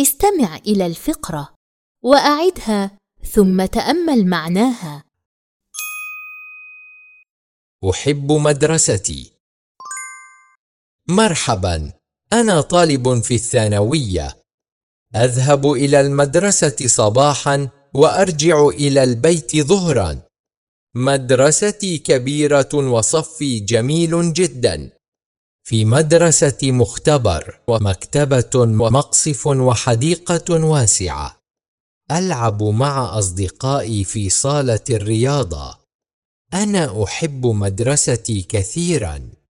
استمع إلى الفقرة وأعدها ثم تأمل معناها. أحب مدرستي. مرحبا أنا طالب في الثانوية. أذهب إلى المدرسة صباحا وأرجع إلى البيت ظهرا. مدرستي كبيرة وصفي جميل جدا. في مدرسة مختبر ومكتبة ومقصف وحديقة واسعة. ألعب مع أصدقائي في صالة الرياضة. أنا أحب مدرستي كثيراً.